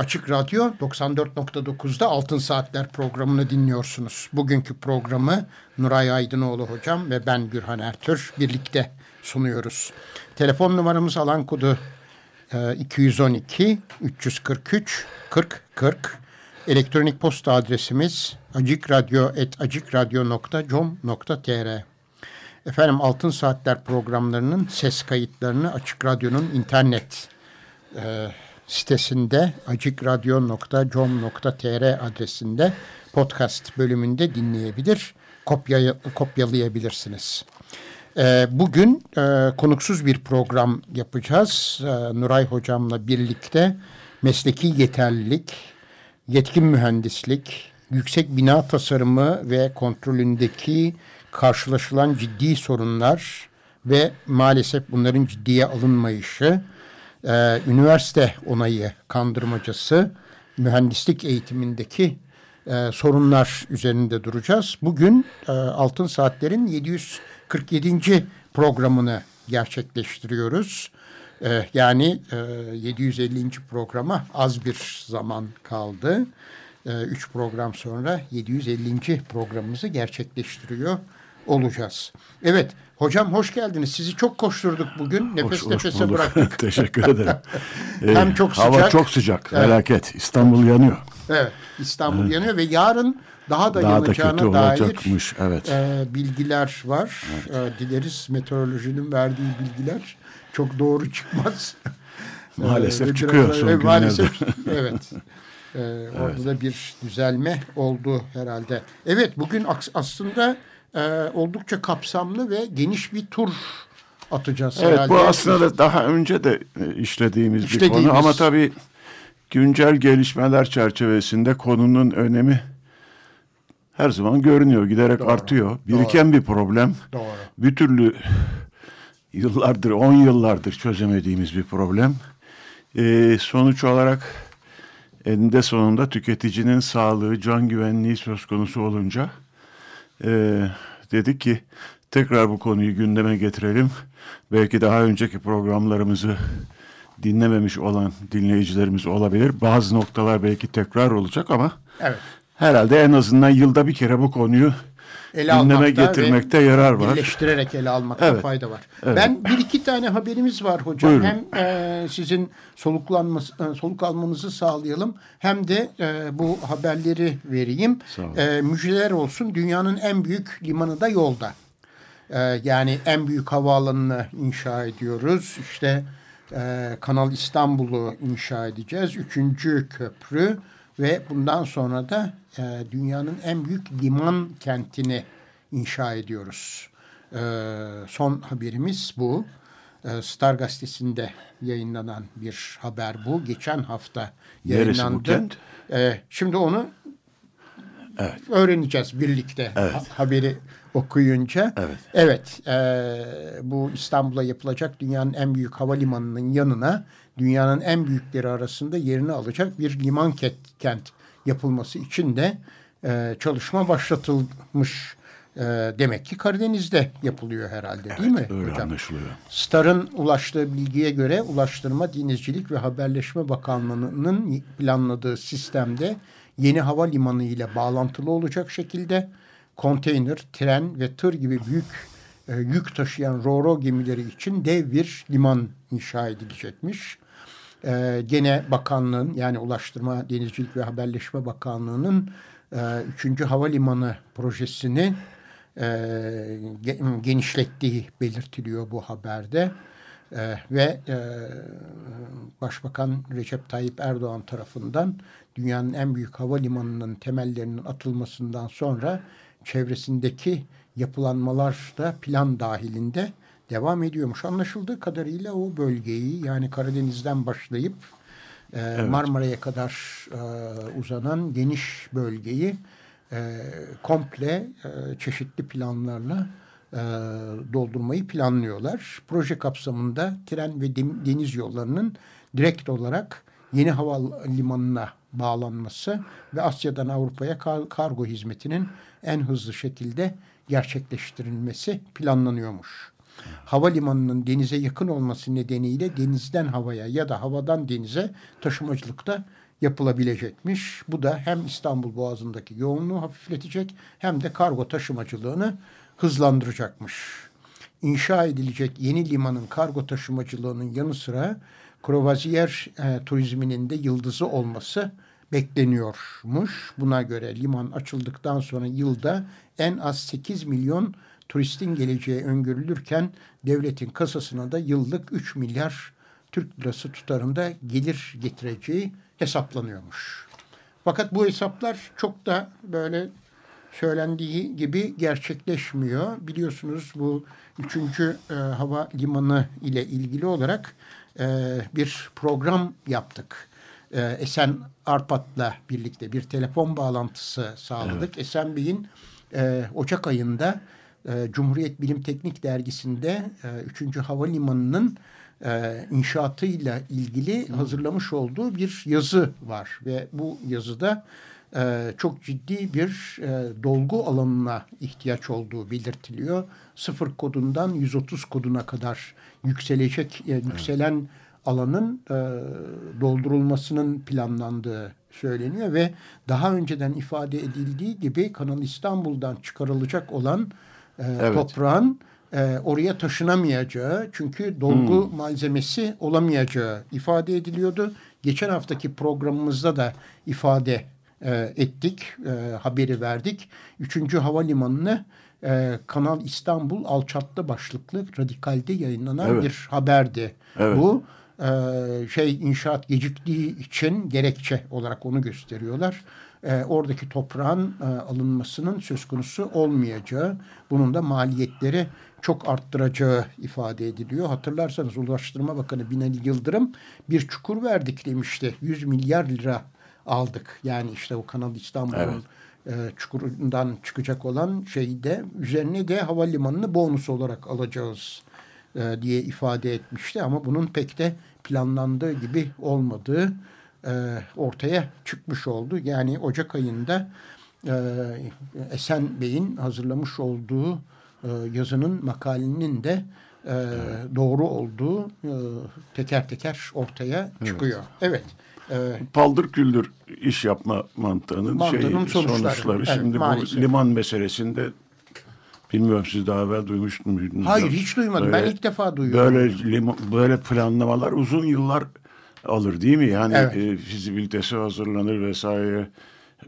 Açık Radyo 94.9'da Altın Saatler programını dinliyorsunuz. Bugünkü programı Nuray Aydınoğlu hocam ve ben Gürhan Ertür birlikte sunuyoruz. Telefon numaramız alan kodu 212 343 40 40. Elektronik posta adresimiz acikradyo.com.tr Efendim Altın Saatler programlarının ses kayıtlarını Açık Radyo'nun internet e, sitesinde acikradyo.com.tr adresinde podcast bölümünde dinleyebilir, kopya, kopyalayabilirsiniz. Ee, bugün e, konuksuz bir program yapacağız. Ee, Nuray Hocam'la birlikte mesleki yeterlilik, yetkin mühendislik, yüksek bina tasarımı ve kontrolündeki karşılaşılan ciddi sorunlar ve maalesef bunların ciddiye alınmayışı, e, üniversite onayı kandırmacası, mühendislik eğitimindeki e, sorunlar üzerinde duracağız. Bugün e, Altın Saatler'in 747. programını gerçekleştiriyoruz. E, yani e, 750. programa az bir zaman kaldı. E, üç program sonra 750. programımızı gerçekleştiriyor olacağız. Evet hocam hoş geldiniz. Sizi çok koşturduk bugün. Nefes hoş, nefese hoş bıraktık. Teşekkür ederim. Hem çok sıcak. Hava çok sıcak. Evet. Felaket. İstanbul yanıyor. Evet İstanbul evet. yanıyor ve yarın daha da Daha da yanacağına kötü dair olacakmış. Evet. e, bilgiler var. E, dileriz meteorolojinin verdiği bilgiler çok doğru çıkmaz. Maalesef E, çıkıyor biraz- son e, günlerde. Maalesef evet. E, orada da bir düzelme oldu herhalde. Evet bugün aslında e, oldukça kapsamlı ve geniş bir tur atacağız Evet herhalde. bu aslında da daha önce de işlediğimiz, İşlediğimiz. bir konu ama tabii güncel gelişmeler çerçevesinde konunun önemi her zaman görünüyor, giderek Doğru, artıyor. Biriken bir problem. Doğru. Bir türlü yıllardır, on yıllardır çözemediğimiz bir problem. Ee, sonuç olarak eninde sonunda tüketicinin sağlığı, can güvenliği söz konusu olunca e, dedik ki tekrar bu konuyu gündeme getirelim. Belki daha önceki programlarımızı dinlememiş olan dinleyicilerimiz olabilir. Bazı noktalar belki tekrar olacak ama Evet. herhalde en azından yılda bir kere bu konuyu ele gündeme almakta getirmekte yarar var. Birleştirerek ele almakta Evet. fayda var. Evet. Ben bir iki tane haberimiz var hocam. Buyurun. Hem e, sizin soluklanması, e, soluk almanızı sağlayalım hem de e, bu haberleri vereyim. E, müjdeler olsun dünyanın en büyük limanı da yolda. E, yani en büyük havaalanını inşa ediyoruz. İşte e, Kanal İstanbul'u inşa edeceğiz. Üçüncü köprü ve bundan sonra da e, dünyanın en büyük liman kentini inşa ediyoruz. E, son haberimiz bu. E, Star gazetesinde yayınlanan bir haber bu. Geçen hafta Neresi bu yayınlandı. kent? E, şimdi onu Evet. öğreneceğiz birlikte Evet. ha- haberi okuyunca. Evet. Evet, e, bu İstanbul'a yapılacak dünyanın en büyük havalimanının yanına dünyanın en büyükleri arasında yerini alacak bir liman kent, yapılması için de e, çalışma başlatılmış. E, demek ki Karadeniz'de yapılıyor herhalde değil mi Öyle hocam? anlaşılıyor. Star'ın ulaştığı bilgiye göre Ulaştırma, Denizcilik ve Haberleşme Bakanlığı'nın planladığı sistemde yeni havalimanı ile bağlantılı olacak şekilde konteyner, tren ve tır gibi büyük e, yük taşıyan ro gemileri için dev bir liman inşa edilecekmiş. E, gene bakanlığın yani Ulaştırma, Denizcilik ve Haberleşme Bakanlığı'nın e, 3. Havalimanı projesini e, ge- genişlettiği belirtiliyor bu haberde. E, ve e, Başbakan Recep Tayyip Erdoğan tarafından dünyanın en büyük havalimanının temellerinin atılmasından sonra çevresindeki yapılanmalar da plan dahilinde devam ediyormuş. Anlaşıldığı kadarıyla o bölgeyi yani Karadeniz'den başlayıp e, Marmara'ya kadar e, uzanan geniş bölgeyi e, komple e, çeşitli planlarla e, doldurmayı planlıyorlar. Proje kapsamında tren ve deniz yollarının direkt olarak yeni havalimanına bağlanması ve Asya'dan Avrupa'ya kar kargo hizmetinin en hızlı şekilde gerçekleştirilmesi planlanıyormuş. Havalimanının denize yakın olması nedeniyle denizden havaya ya da havadan denize taşımacılıkta yapılabilecekmiş. Bu da hem İstanbul Boğazı'ndaki yoğunluğu hafifletecek hem de kargo taşımacılığını hızlandıracakmış. İnşa edilecek yeni limanın kargo taşımacılığının yanı sıra Krovaziyer e, turizminin de yıldızı olması bekleniyormuş. Buna göre liman açıldıktan sonra yılda en az 8 milyon turistin geleceği öngörülürken devletin kasasına da yıllık 3 milyar Türk lirası tutarında gelir getireceği hesaplanıyormuş. Fakat bu hesaplar çok da böyle söylendiği gibi gerçekleşmiyor. Biliyorsunuz bu 3. E, hava limanı ile ilgili olarak e, bir program yaptık. E, Esen Arpat'la birlikte bir telefon bağlantısı sağladık. Evet. Esen Bey'in e, Ocak ayında e, Cumhuriyet Bilim Teknik Dergisi'nde e, 3. Havalimanı'nın e, inşaatıyla ilgili hazırlamış olduğu bir yazı var. Ve bu yazıda e, çok ciddi bir e, dolgu alanına ihtiyaç olduğu belirtiliyor. Sıfır kodundan 130 koduna kadar yükselecek, e, yükselen evet. alanın e, doldurulmasının planlandığı söyleniyor ve daha önceden ifade edildiği gibi Kanal İstanbul'dan çıkarılacak olan e, evet. toprağın e, oraya taşınamayacağı çünkü dolgu hmm. malzemesi olamayacağı ifade ediliyordu. Geçen haftaki programımızda da ifade e, ettik, e, haberi verdik. Üçüncü havalimanını e, Kanal İstanbul alçattı başlıklı radikalde yayınlanan evet. bir haberdi. Evet. Bu e, şey inşaat geciktiği için gerekçe olarak onu gösteriyorlar. E, oradaki toprağın e, alınmasının söz konusu olmayacağı, bunun da maliyetleri çok arttıracağı ifade ediliyor. Hatırlarsanız Ulaştırma Bakanı Binali Yıldırım bir çukur verdik demişti. 100 milyar lira aldık. Yani işte o Kanal İstanbul'un evet. e, çukurundan çıkacak olan şeyde üzerine de havalimanını bonus olarak alacağız e, diye ifade etmişti. Ama bunun pek de planlandığı gibi olmadığı e, ortaya çıkmış oldu. Yani Ocak ayında e, Esen Bey'in hazırlamış olduğu e, yazının makalenin de e, doğru olduğu e, teker teker ortaya çıkıyor. Evet. evet. Paldır küldür iş yapma mantığının, Mantığının şey, sonuçları. sonuçları. Evet, Şimdi maalesef. bu liman meselesinde bilmiyorum siz daha evvel duymuş muydunuz? Hayır hiç duymadım. Böyle, ben ilk defa duyuyorum. Böyle, böyle planlamalar uzun yıllar alır değil mi? Yani evet. e, fizibilitesi hazırlanır vesaire.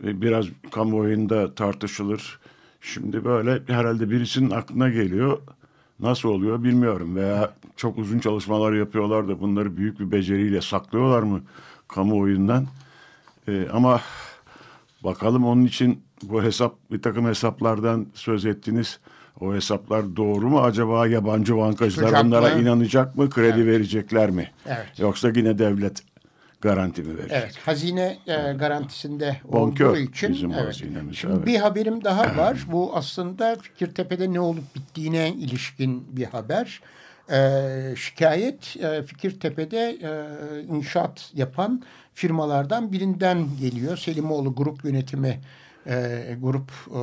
Biraz kamuoyunda tartışılır Şimdi böyle herhalde birisinin aklına geliyor. Nasıl oluyor bilmiyorum veya çok uzun çalışmalar yapıyorlar da bunları büyük bir beceriyle saklıyorlar mı kamuoyundan? Ee, ama bakalım onun için bu hesap bir takım hesaplardan söz ettiniz. O hesaplar doğru mu? Acaba yabancı bankacılar Sıcaklı. bunlara inanacak mı? Kredi evet. verecekler mi? Evet. Yoksa yine devlet garanti mi verecek? Evet, hazine e, garantisinde Bonkör olduğu için. bizim evet. hazinemiz. Şimdi evet. bir haberim daha var. Bu aslında Fikirtepe'de ne olup bittiğine ilişkin bir haber. E, şikayet e, Fikirtepe'de e, inşaat yapan firmalardan birinden geliyor. Selimoğlu Grup Yönetimi e, grup e,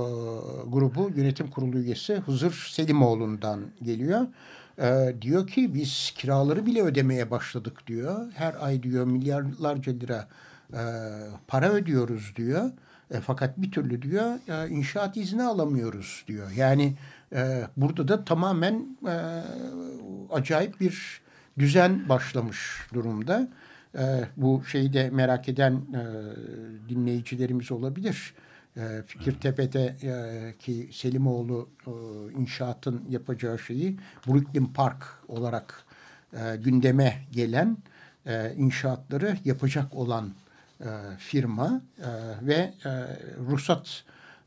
grubu yönetim kurulu üyesi Hızır Selimoğlu'ndan geliyor e, diyor ki biz kiraları bile ödemeye başladık diyor. Her ay diyor milyarlarca lira e, para ödüyoruz diyor. E, fakat bir türlü diyor e, inşaat izni alamıyoruz diyor. Yani e, burada da tamamen e, acayip bir düzen başlamış durumda. E, bu şeyi de merak eden e, dinleyicilerimiz olabilir. Fikirtepe'de e, ki Selimoğlu e, inşaatın yapacağı şeyi Brooklyn Park olarak e, gündeme gelen e, inşaatları yapacak olan e, firma e, ve e, ruhsat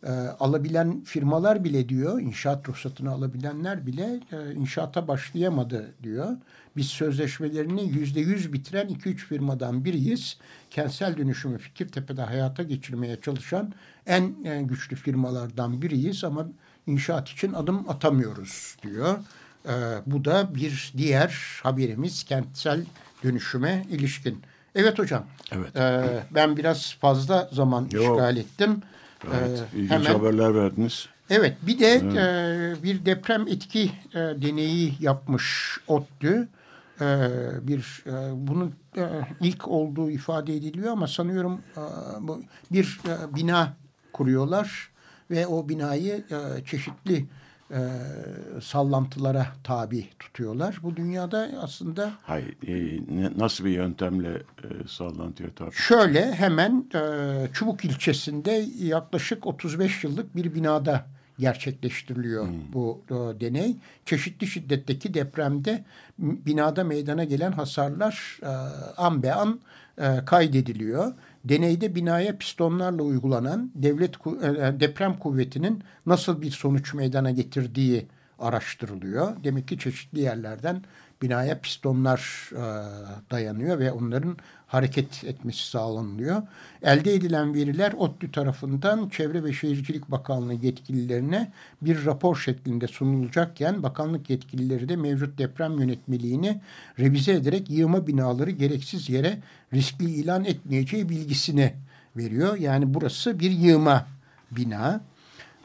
e, alabilen firmalar bile diyor, inşaat ruhsatını alabilenler bile e, inşaata başlayamadı diyor. Biz sözleşmelerini yüzde yüz bitiren iki üç firmadan biriyiz. Kentsel dönüşümü Fikirtepe'de hayata geçirmeye çalışan en, en güçlü firmalardan biriyiz ama inşaat için adım atamıyoruz diyor. E, bu da bir diğer haberimiz kentsel dönüşüme ilişkin. Evet hocam. Evet. E, ben biraz fazla zaman Yok. işgal ettim. Evet, E, ilginç haberler verdiniz. Evet bir de e, bir deprem etki e, deneyi yapmış ODTÜ. E, bir e, bunun e, ilk olduğu ifade ediliyor ama sanıyorum bir bina kuruyorlar ve o binayı çeşitli e, sallantılara tabi tutuyorlar. Bu dünyada aslında Hayır, e, nasıl bir yöntemle e, sallantıya tabi? Şöyle hemen e, Çubuk ilçesinde yaklaşık 35 yıllık bir binada gerçekleştiriliyor bu e, deney. Çeşitli şiddetteki depremde binada meydana gelen hasarlar e, an be an e, kaydediliyor. Deneyde binaya pistonlarla uygulanan devlet ku- e, deprem kuvvetinin nasıl bir sonuç meydana getirdiği araştırılıyor. Demek ki çeşitli yerlerden binaya pistonlar e, dayanıyor ve onların hareket etmesi sağlanılıyor. Elde edilen veriler ODTÜ tarafından Çevre ve Şehircilik Bakanlığı yetkililerine bir rapor şeklinde sunulacakken bakanlık yetkilileri de mevcut deprem yönetmeliğini revize ederek yığma binaları gereksiz yere riskli ilan etmeyeceği bilgisini veriyor. Yani burası bir yığma bina.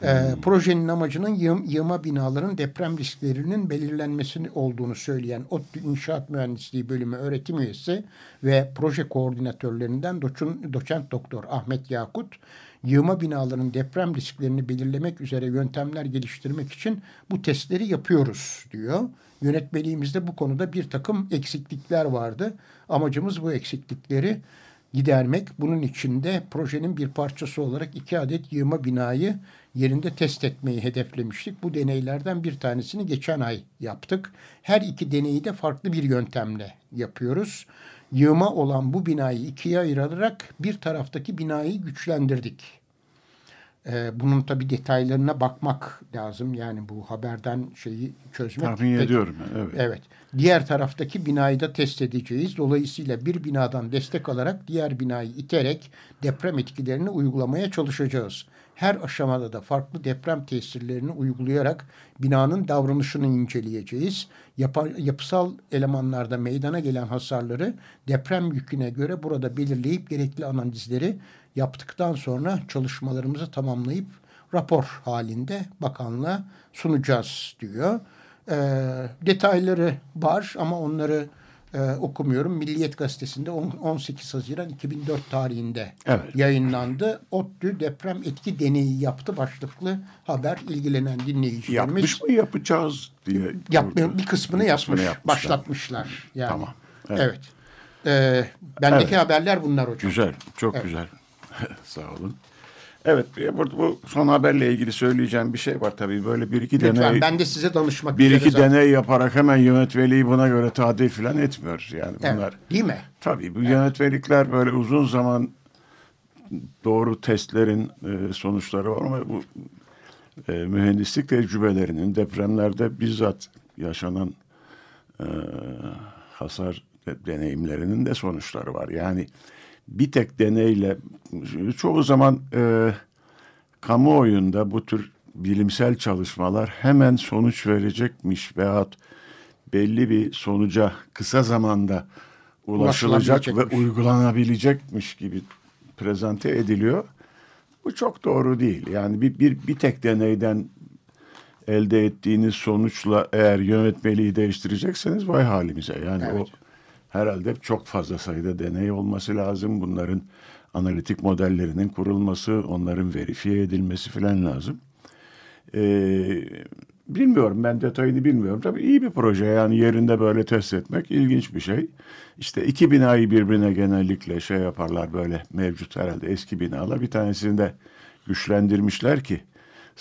Ee, projenin amacının yığ- yığma binaların deprem risklerinin belirlenmesini olduğunu söyleyen ODTÜ İnşaat Mühendisliği Bölümü öğretim üyesi ve proje koordinatörlerinden doçun, doçent doktor Ahmet Yakut, yığma binaların deprem risklerini belirlemek üzere yöntemler geliştirmek için bu testleri yapıyoruz diyor. Yönetmeliğimizde bu konuda bir takım eksiklikler vardı. Amacımız bu eksiklikleri gidermek. Bunun için de projenin bir parçası olarak iki adet yığma binayı yerinde test etmeyi hedeflemiştik. Bu deneylerden bir tanesini geçen ay yaptık. Her iki deneyi de farklı bir yöntemle yapıyoruz. Yığma olan bu binayı ikiye ayırarak bir taraftaki binayı güçlendirdik. Ee, bunun tabi detaylarına bakmak lazım. Yani bu haberden şeyi çözmek. Tahmin pek- ediyorum. Evet. Evet. Diğer taraftaki binayı da test edeceğiz. Dolayısıyla bir binadan destek alarak diğer binayı iterek deprem etkilerini uygulamaya çalışacağız. Her aşamada da farklı deprem tesirlerini uygulayarak binanın davranışını inceleyeceğiz. Yapa- yapısal elemanlarda meydana gelen hasarları deprem yüküne göre burada belirleyip gerekli analizleri yaptıktan sonra çalışmalarımızı tamamlayıp rapor halinde bakanlığa sunacağız diyor. E, detayları var ama onları e, okumuyorum. Milliyet Gazetesi'nde on- 18 Haziran 2004 tarihinde Evet. yayınlandı. ODTÜ deprem etki deneyi yaptı başlıklı haber ilgilenen dinleyicilerimiz. Yapmış mı yapacağız diye. Yapmıyor, bir kısmını Bir yapmış, yapmışlar. başlatmışlar. Yani. Tamam, Evet. evet. E, bendeki Evet. haberler bunlar hocam. Güzel, çok Evet. güzel. Sağ olun. Evet, e, burada bu son haberle ilgili söyleyeceğim bir şey var tabii. Böyle bir iki Lütfen deney, ben de size danışmak bir iki zaten. deney yaparak hemen yönetmeliği buna göre tadil falan etmiyoruz. Yani Evet, bunlar Değil mi? tabii bu yönetmelikler böyle uzun zaman doğru testlerin e, sonuçları var ama bu e, mühendislik tecrübelerinin depremlerde bizzat yaşanan e, hasar de- deneyimlerinin de sonuçları var. Yani bir tek deneyle çoğu zaman e, kamuoyunda bu tür bilimsel çalışmalar hemen sonuç verecekmiş veyahut belli bir sonuca kısa zamanda ulaşılacak ve uygulanabilecekmiş gibi prezente ediliyor. Bu çok doğru değil. Yani bir, bir, bir tek deneyden elde ettiğiniz sonuçla eğer yönetmeliği değiştirecekseniz vay halimize. Yani Evet. o herhalde çok fazla sayıda deney olması lazım. Bunların analitik modellerinin kurulması, onların verifiye edilmesi falan lazım. Ee, bilmiyorum ben detayını bilmiyorum. Tabii iyi bir proje yani yerinde böyle test etmek ilginç bir şey. İşte iki binayı birbirine genellikle şey yaparlar böyle mevcut herhalde eski binalar. Bir tanesini de güçlendirmişler ki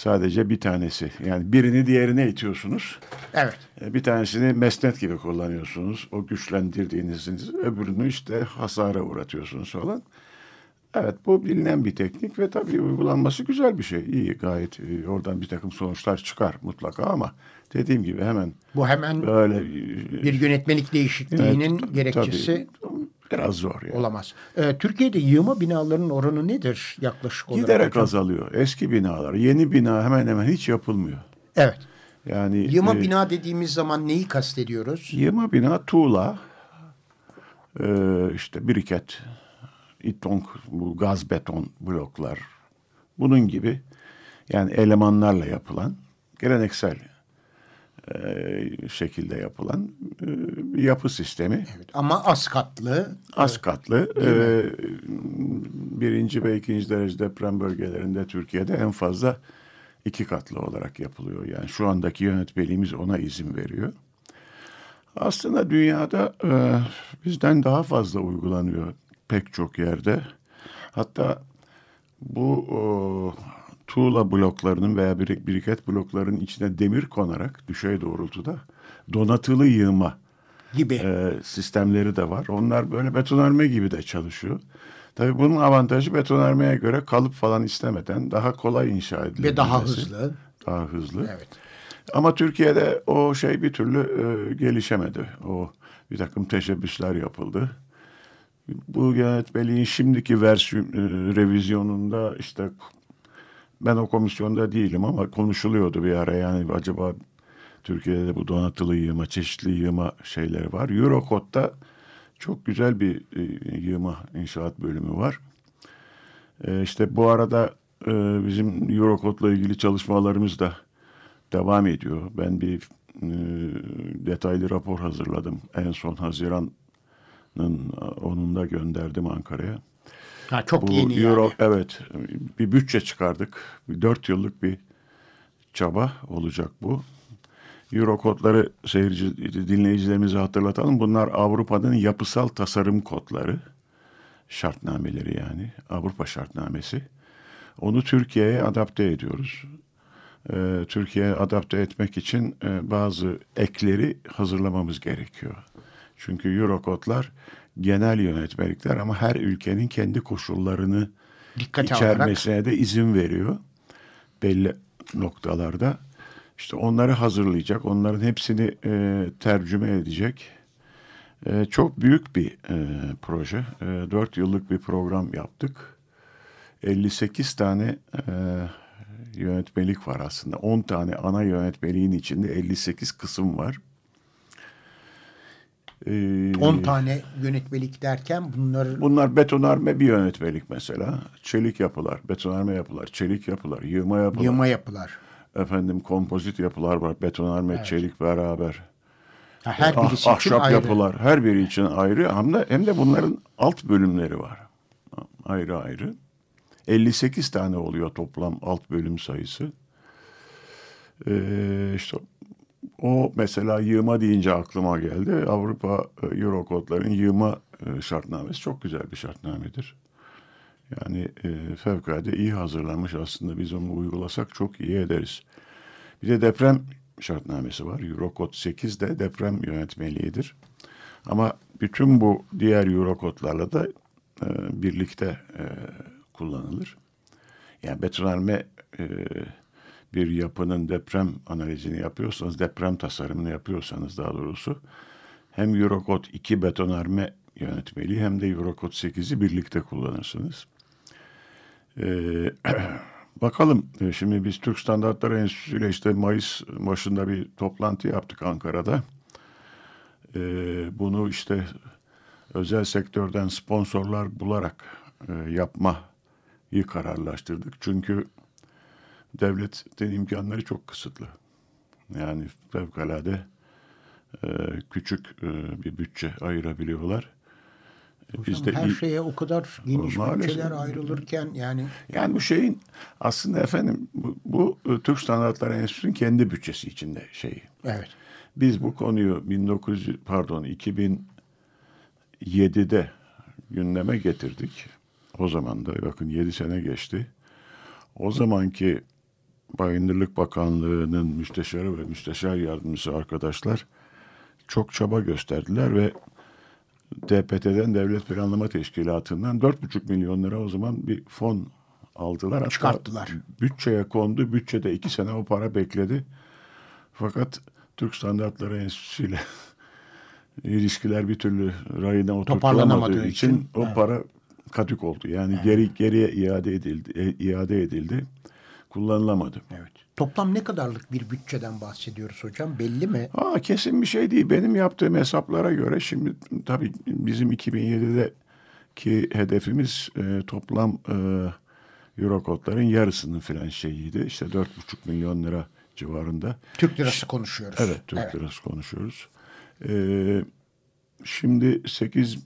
sadece bir tanesi. Yani birini diğerine itiyorsunuz. Evet. E, Bir tanesini mesnet gibi kullanıyorsunuz. O güçlendirdiğiniz öbürünü işte hasara uğratıyorsunuz falan. Evet bu bilinen bir teknik ve tabii uygulanması güzel bir şey. İyi gayet e, oradan bir takım sonuçlar çıkar mutlaka ama dediğim gibi hemen Bu hemen böyle e, bir yönetmelik değişikliğinin Evet, gerekçesi. tabii. Biraz zor yani. Olamaz. Ee, Türkiye'de yığma binaların oranı nedir yaklaşık olarak? Giderek hocam? azalıyor. Eski binalar, yeni bina hemen hemen hiç yapılmıyor. Evet. Yani Yığma e, bina dediğimiz zaman neyi kastediyoruz? Yığma bina tuğla, e, işte biriket, itonk, bu gaz beton bloklar, bunun gibi yani elemanlarla yapılan geleneksel şekilde yapılan e, bir yapı sistemi. Evet. Ama az katlı. Az katlı. e, birinci ve ikinci derece deprem bölgelerinde Türkiye'de en fazla iki katlı olarak yapılıyor. Yani şu andaki yönetmeliğimiz ona izin veriyor. Aslında dünyada e, bizden daha fazla uygulanıyor pek çok yerde. Hatta bu e, tuğla bloklarının veya birik, biriket bloklarının içine demir konarak düşey doğrultuda donatılı yığma gibi. e, sistemleri de var. Onlar böyle betonarme gibi de çalışıyor. Tabii bunun avantajı betonarmeye göre kalıp falan istemeden daha kolay inşa edilebilmesi. Ve daha hızlı. Daha hızlı. Evet. Ama Türkiye'de o şey bir türlü e, gelişemedi. O bir takım teşebbüsler yapıldı. Bu yönetmeliğin şimdiki versiyon e, revizyonunda işte ben o komisyonda değilim ama konuşuluyordu bir ara yani acaba Türkiye'de bu donatılı yığma, çeşitli yığma şeyleri var. Eurocode'da çok güzel bir e, yığma inşaat bölümü var. E, işte bu arada e, bizim Eurocode'la ilgili çalışmalarımız da devam ediyor. Ben bir e, detaylı rapor hazırladım. En son Haziran'ın onunda gönderdim Ankara'ya. Ha, çok Bu yeni Euro, yani. evet bir bütçe çıkardık. Dört yıllık bir çaba olacak bu. Euro kodları seyirci dinleyicilerimize hatırlatalım. Bunlar Avrupa'nın yapısal tasarım kodları. Şartnameleri yani. Avrupa şartnamesi. Onu Türkiye'ye adapte ediyoruz. Ee, Türkiye'ye adapte etmek için e, bazı ekleri hazırlamamız gerekiyor. Çünkü Euro kodlar genel yönetmelikler ama her ülkenin kendi koşullarını Dikkate alarak. içermesine de izin veriyor. Belli noktalarda. İşte onları hazırlayacak, onların hepsini e, tercüme edecek. E, çok büyük bir e, proje. E, 4 yıllık bir program yaptık. 58 tane e, yönetmelik var aslında. 10 tane ana yönetmeliğin içinde 58 kısım var. E, 10 tane yönetmelik derken bunları Bunlar betonarme bir yönetmelik mesela. Çelik yapılar, betonarme yapılar, çelik yapılar, yığma yapılar. yığma yapılar. Efendim kompozit yapılar var. Betonarme, çelik beraber. Ha, her Ah- birisi için ahşap ayrı. yapılar her biri için ayrı hem de, hem de bunların alt bölümleri var. Ayrı ayrı. 58 tane oluyor toplam alt bölüm sayısı. Ee, işte o mesela yığma deyince aklıma geldi. Avrupa e, Eurokodların yığma e, şartnamesi çok güzel bir şartnamedir. Yani e, fevkalade iyi hazırlanmış aslında biz onu uygulasak çok iyi ederiz. Bir de deprem şartnamesi var. Eurokod 8 de deprem yönetmeliğidir. Ama bütün bu diğer Eurokodlarla da e, birlikte kullanılır. Yani betonarme bir yapının deprem analizini yapıyorsanız, deprem tasarımını yapıyorsanız daha doğrusu hem Eurokod 2 betonarme yönetmeliği hem de Eurokod 8'i birlikte kullanırsınız. Ee, bakalım e, şimdi biz Türk Standartları Enstitüsü ile işte Mayıs başında bir toplantı yaptık Ankara'da. Ee, bunu işte özel sektörden sponsorlar bularak e, yapmayı kararlaştırdık. Çünkü devletin imkanları çok kısıtlı. Yani fevkalade e, küçük e, bir bütçe ayırabiliyorlar. E, Biz de her şeye o kadar geniş Maalesef. bütçeler ayrılırken yani Yani bu şeyin aslında efendim bu, bu e, Türk Standartları Enstitüsü'nün kendi bütçesi içinde şeyi. evet. Biz bu konuyu 1900 pardon 2007'de gündeme getirdik. O zaman da bakın 7 sene geçti. O zamanki Bayındırlık Bakanlığı'nın müsteşarı ve müsteşar yardımcısı arkadaşlar çok çaba gösterdiler ve DPT'den Devlet Planlama Teşkilatı'ndan 4,5 milyon lira o zaman bir fon aldılar. Hatta Çıkarttılar. Bütçeye kondu. Bütçede iki sene o para bekledi. Fakat Türk Standartları Enstitüsü ile ilişkiler bir türlü rayına oturtulamadığı için, için, o evet. para katık oldu. Yani geri geriye iade edildi, e, iade edildi. Kullanılamadı. Evet. Toplam ne kadarlık bir bütçeden bahsediyoruz hocam? Belli mi? Aa, kesin bir şey değil. Benim yaptığım hesaplara göre şimdi tabii bizim 2007'deki hedefimiz e, toplam e, Eurokodların yarısının filan şeyiydi. İşte 4,5 milyon lira civarında. Türk lirası konuşuyoruz. Evet, Türk lirası konuşuyoruz. Ee, şimdi 8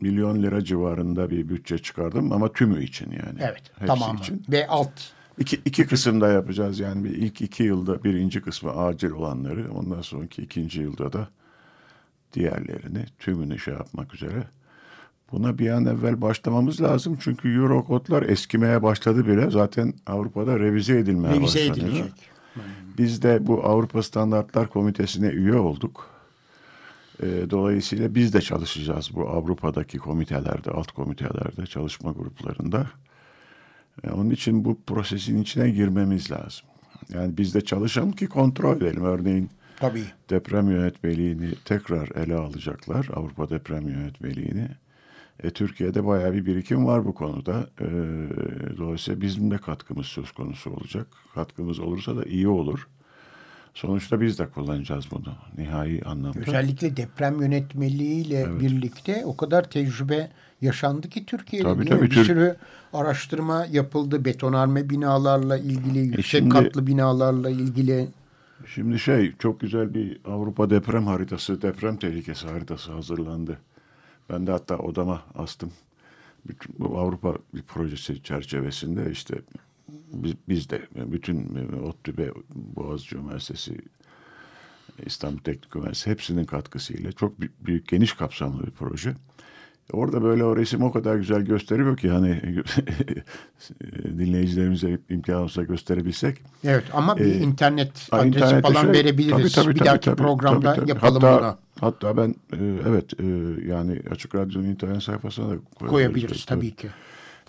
milyon lira civarında bir bütçe çıkardım ama tümü için yani. Evet. Hepsi Tamam. için. Ve alt İki, iki kısımda yapacağız yani bir ilk iki yılda birinci kısmı acil olanları ondan sonraki ikinci yılda da diğerlerini tümünü şey yapmak üzere. Buna bir an evvel başlamamız lazım çünkü euro kodlar eskimeye başladı bile zaten Avrupa'da revize edilmeye revize başlanıyor. edilecek. Biz de bu Avrupa Standartlar Komitesi'ne üye olduk. Ee, dolayısıyla biz de çalışacağız bu Avrupa'daki komitelerde, alt komitelerde, çalışma gruplarında. Ee, onun için bu prosesin içine girmemiz lazım. Yani biz de çalışalım ki kontrol edelim. Örneğin Tabii. deprem yönetmeliğini tekrar ele alacaklar. Avrupa deprem yönetmeliğini. E, Türkiye'de bayağı bir birikim var bu konuda. E, dolayısıyla bizim de katkımız söz konusu olacak. Katkımız olursa da iyi olur. Sonuçta biz de kullanacağız bunu nihai anlamda. Özellikle deprem yönetmeliğiyle birlikte o kadar tecrübe yaşandı ki Türkiye'de Tabii, tabii, bir Türk- sürü araştırma yapıldı. Betonarme binalarla ilgili, yüksek şimdi- katlı binalarla ilgili. Şimdi şey çok güzel bir Avrupa deprem haritası, deprem tehlikesi haritası hazırlandı. Ben de hatta odama astım. Bütün, bu Avrupa bir projesi çerçevesinde işte biz, biz de bütün ODTÜ, Boğaziçi Üniversitesi, İstanbul Teknik Üniversitesi hepsinin katkısıyla çok büyük, büyük geniş kapsamlı bir proje. Orada böyle o resim o kadar güzel gösteriyor ki hani dinleyicilerimize imkan olsa gösterebilsek. Evet ama bir Ee, internet adresi internette falan şey- verebiliriz. tabii, tabii, bir dahaki tabii, programda tabii, tabii. yapalım hatta, bunu. Hatta ben e, evet e, yani Açık Radyo'nun internet sayfasına da koyabiliriz. Koyabiliriz tabii ki.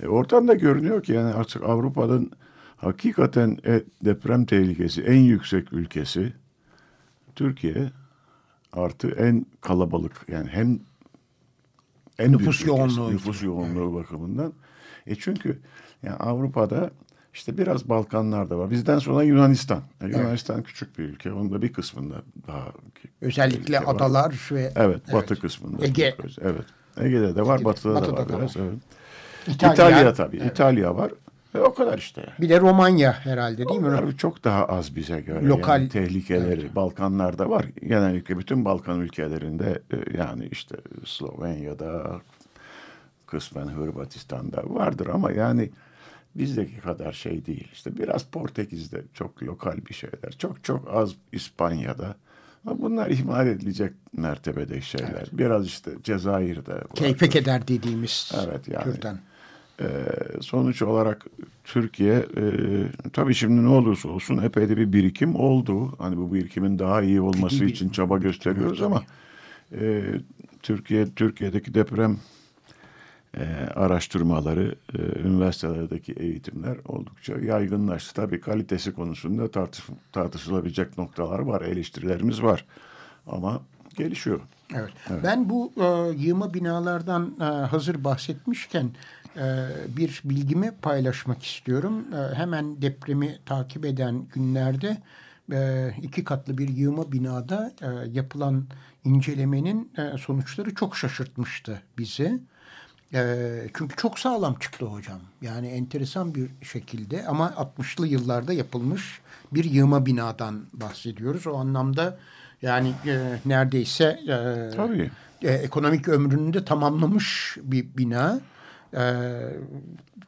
E, oradan da görünüyor ki yani artık Avrupa'nın hakikaten e, deprem tehlikesi en yüksek ülkesi Türkiye artı en kalabalık yani hem en Nüfus büyük ülkesi, yoğunluğu nüfus yoğunluğu bakımından. E çünkü yani Avrupa'da işte biraz Balkanlar da var. Bizden sonra Yunanistan. E, Yunanistan küçük bir ülke. Onun da bir kısmında daha Özellikle tehlike var. adalar ve Evet, batı kısmında. Ege. Evet. Ege'de de var, batıda, batıda da var da biraz. var. Evet. İtalya. İtalya, tabii. İtalya var. Ve o kadar işte. yani. Bir de Romanya herhalde değil mi? Onlar çok daha az bize göre. Lokal- yani tehlikeleri. Balkanlarda var. Genellikle bütün Balkan ülkelerinde e, yani işte Slovenya'da, kısmen Hırvatistan'da vardır ama yani bizdeki kadar şey değil. İşte biraz Portekiz'de çok lokal bir şeyler. Çok çok az İspanya'da. Ama bunlar ihmal edilecek mertebede şeyler. Biraz işte Cezayir'de. var. Keyfe keder dediğimiz Evet, yani. türden. Ee, sonuç olarak Türkiye e, tabii şimdi ne olursa olsun epey de bir birikim oldu. Hani bu birikimin daha iyi olması bir- için çaba gösteriyoruz ama e, Türkiye Türkiye'deki deprem e, araştırmaları, e, üniversitelerdeki eğitimler oldukça yaygınlaştı. Tabii kalitesi konusunda tartış, tartışılabilecek noktalar var, eleştirilerimiz var. Ama gelişiyor. Evet. Ben bu e, yığma binalardan e, hazır bahsetmişken e, bir bilgimi paylaşmak istiyorum. E, hemen depremi takip eden günlerde e, iki katlı bir yığma binada e, yapılan incelemenin e, sonuçları çok şaşırtmıştı bizi. E, çünkü çok sağlam çıktı hocam. Yani enteresan bir şekilde ama 60'lı yıllarda yapılmış bir yığma binadan bahsediyoruz. O anlamda yani e, neredeyse e, Tabii. e, ekonomik ömrünü de tamamlamış bir bina. E,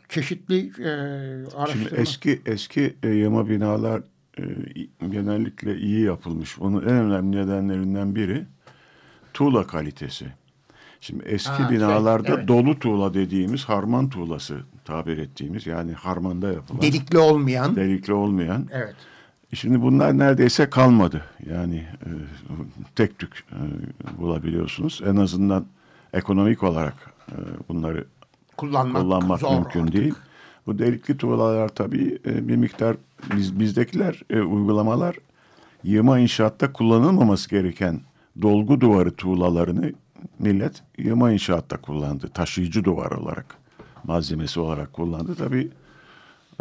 çeşitli e, Şimdi araştırma. eski eski e, yama binalar e, genellikle iyi yapılmış. Onun en önemli nedenlerinden biri tuğla kalitesi. Şimdi eski Ha, şey, binalarda evet. dolu tuğla dediğimiz harman tuğlası tabir ettiğimiz yani harmanda yapılan delikli olmayan. delikli olmayan. Evet. Şimdi bunlar neredeyse kalmadı. Yani e, tek tük e, bulabiliyorsunuz. En azından ekonomik olarak e, bunları Kullanmak, kullanmak mümkün artık. değil. Bu delikli tuğlalar tabii e, bir miktar biz bizdekiler e, uygulamalar yığma inşaatta kullanılmaması gereken dolgu duvarı tuğlalarını millet yığma inşaatta kullandı. Taşıyıcı duvar olarak, malzemesi olarak kullandı. Tabii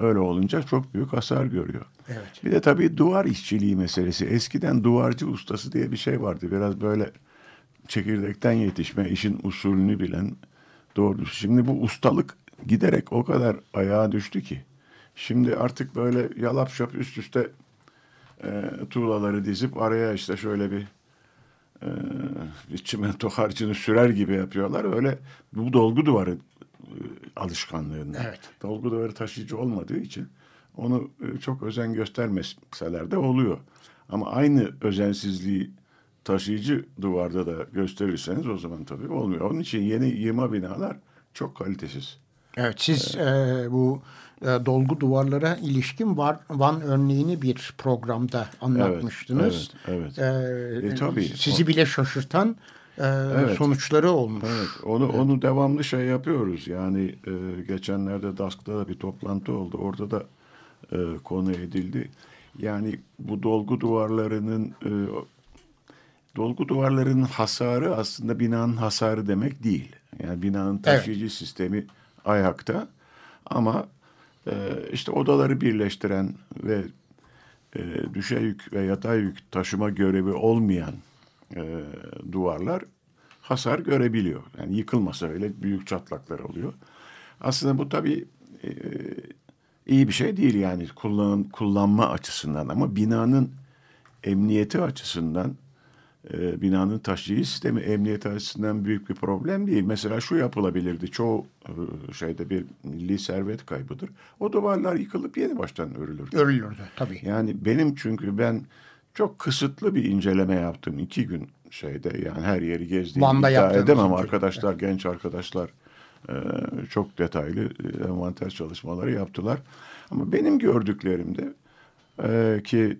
öyle olunca çok büyük hasar görüyor. Evet. Bir de tabii duvar işçiliği meselesi. Eskiden duvarcı ustası diye bir şey vardı. Biraz böyle çekirdekten yetişme, işin usulünü bilen doğru. Şimdi bu ustalık giderek o kadar ayağa düştü ki. Şimdi artık böyle yalap şap üst üste e, tuğlaları dizip araya işte şöyle bir e, bir çimento harcını sürer gibi yapıyorlar. Öyle bu dolgu duvarı alışkanlığından. Evet. Dolgu duvarı taşıyıcı olmadığı için onu e, çok özen göstermeseler de oluyor. Ama aynı özensizliği taşıyıcı duvarda da gösterirseniz o zaman tabii olmuyor. Onun için yeni yığma binalar çok kalitesiz. Evet siz e, bu e, dolgu duvarlara ilişkin var, Van örneğini bir programda anlatmıştınız. evet, E, E, tabii. Sizi bile şaşırtan e, Evet. sonuçları olmuş. Evet, onu onu devamlı şey yapıyoruz. Yani e, geçenlerde DASK'ta da bir toplantı oldu. Orada da e, konu edildi. Yani bu dolgu duvarlarının e, dolgu duvarlarının hasarı aslında binanın hasarı demek değil. Yani binanın taşıyıcı sistemi ayakta ama e, işte odaları birleştiren ve e, düşey yük ve yatay yük taşıma görevi olmayan e, duvarlar hasar görebiliyor. Yani yıkılmasa öyle büyük çatlaklar oluyor. Aslında bu tabii e, iyi bir şey değil yani kullan, kullanma açısından ama binanın emniyeti açısından e, binanın taşıyıcı sistemi emniyeti açısından büyük bir problem değil. Mesela şu yapılabilirdi. Çoğu e, şeyde bir milli servet kaybıdır. O duvarlar yıkılıp yeni baştan örülür. Örülürdü tabii. Yani benim çünkü ben çok kısıtlı bir inceleme yaptım. iki gün şeyde yani her yeri gezdiğimi Van'da iddia edemem. Arkadaşlar, genç arkadaşlar e, çok detaylı e, envanter çalışmaları yaptılar. Ama benim gördüklerimde e, ki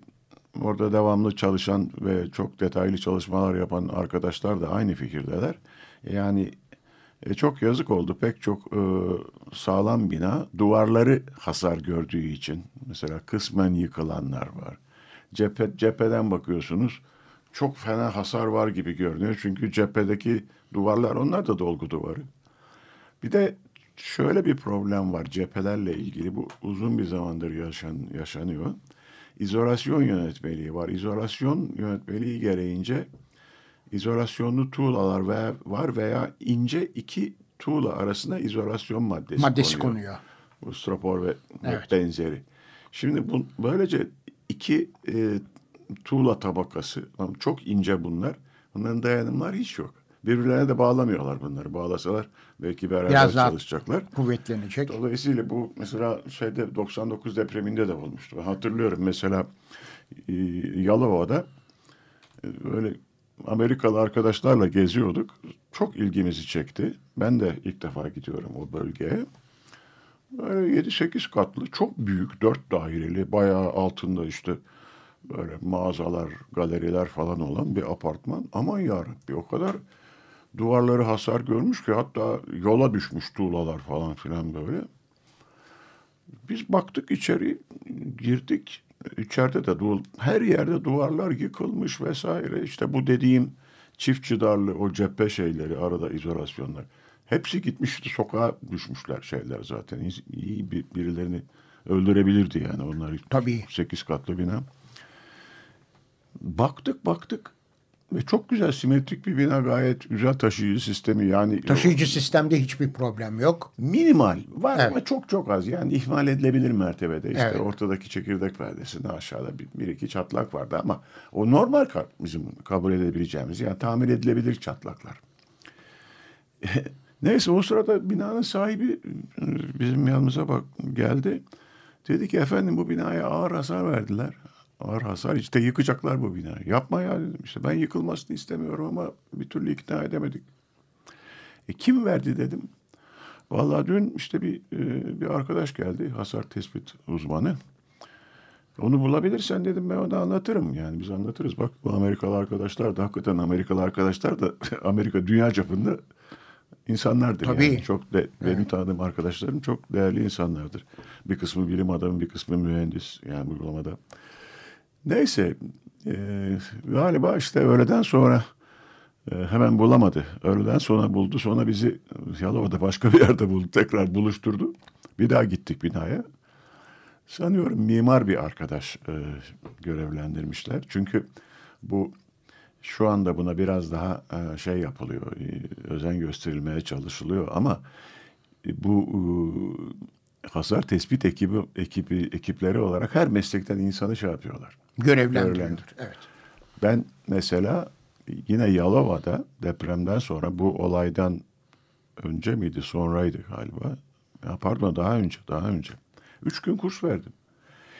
orada devamlı çalışan ve çok detaylı çalışmalar yapan arkadaşlar da aynı fikirdeler. Yani e, çok yazık oldu. Pek çok e, sağlam bina duvarları hasar gördüğü için mesela kısmen yıkılanlar var. Cephe, cepheden bakıyorsunuz çok fena hasar var gibi görünüyor. Çünkü cephedeki duvarlar onlar da dolgu duvarı. Bir de şöyle bir problem var cephelerle ilgili. Bu uzun bir zamandır yaşan, yaşanıyor. İzolasyon yönetmeliği var. İzolasyon yönetmeliği gereğince izolasyonlu tuğlalar veya, var veya ince iki tuğla arasında izolasyon maddesi, Maddesi konuyor. konuyor. Bu stropor ve ve Evet. benzeri. Şimdi bu böylece iki e, tuğla tabakası çok ince bunlar. Bunların dayanımları hiç yok. Birbirlerine de bağlamıyorlar bunları. Bağlasalar belki beraber Biraz daha- çalışacaklar. Kuvvetlenecek. Dolayısıyla bu mesela şeyde 99 depreminde de olmuştu. Ben hatırlıyorum mesela e, Yalova'da e, böyle Amerikalı arkadaşlarla geziyorduk. Çok ilgimizi çekti. Ben de ilk defa gidiyorum o bölgeye. Böyle 7-8 katlı çok büyük dört daireli bayağı altında işte böyle mağazalar, galeriler falan olan bir apartman. Aman yarabbi o kadar duvarları hasar görmüş ki hatta yola düşmüş tuğlalar falan filan böyle. Biz baktık içeri girdik. İçeride de du- her yerde duvarlar yıkılmış vesaire. İşte bu dediğim çift çıdarlı o cephe şeyleri arada izolasyonlar. Hepsi gitmişti sokağa düşmüşler şeyler zaten. İyi- İyi bir, birilerini öldürebilirdi yani onlar. Tabii. Sekiz katlı bina. Baktık baktık ve çok güzel simetrik bir bina gayet güzel taşıyıcı sistemi yani. Taşıyıcı sistemde hiçbir problem yok. Minimal var Evet. ama çok çok az yani ihmal edilebilir mertebede işte Evet. ortadaki çekirdek perdesinde aşağıda bir, bir iki çatlak vardı ama o normal bizim kabul edebileceğimiz yani tamir edilebilir çatlaklar. Neyse o sırada binanın sahibi bizim yanımıza bak geldi. Dedi ki efendim bu binaya ağır hasar verdiler. Ağır hasar işte yıkacaklar bu binayı. Yapma ya dedim işte ben yıkılmasını istemiyorum ama bir türlü ikna edemedik. E, kim verdi dedim. Vallahi dün işte bir e, bir arkadaş geldi hasar tespit uzmanı. Onu bulabilirsen dedim ben ona anlatırım yani biz anlatırız. Bak bu Amerikalı arkadaşlar da hakikaten Amerikalı arkadaşlar da Amerika dünya çapında insanlardır. Tabii. Yani. Çok de, benim tanıdığım arkadaşlarım çok değerli insanlardır. Bir kısmı bilim adamı bir kısmı mühendis yani uygulamada. Neyse e, galiba işte öğleden sonra E, hemen bulamadı. Öğleden sonra buldu. Sonra bizi Yalova'da başka bir yerde buldu. Tekrar buluşturdu. Bir daha gittik binaya. Sanıyorum mimar bir arkadaş e, görevlendirmişler. Çünkü bu şu anda buna biraz daha e, şey yapılıyor, e, özen gösterilmeye çalışılıyor ama e, bu hasar tespit ekibi ekibi ekipleri olarak her meslekten insanı şey yapıyorlar. Görevlendiriyor. Evet. Ben mesela yine Yalova'da depremden sonra bu olaydan önce miydi sonraydı galiba. Ya pardon daha önce daha önce. Üç gün kurs verdim.